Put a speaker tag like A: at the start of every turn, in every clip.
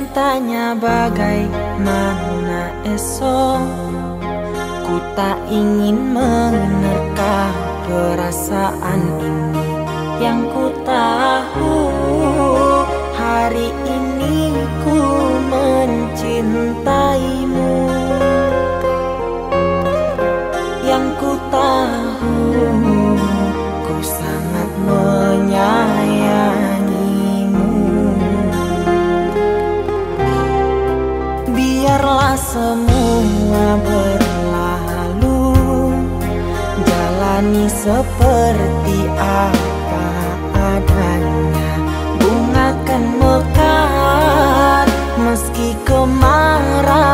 A: dan tanya bagaimana esok. Ku tak ingin menerka perasaan ini yang ku tak seperti apa adanya bunga kan mekar meski kemarau.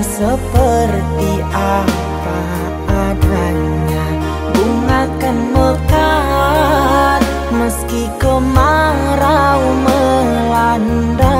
A: seperti apa adanya. Bunga kan mekar meski kemarau melanda.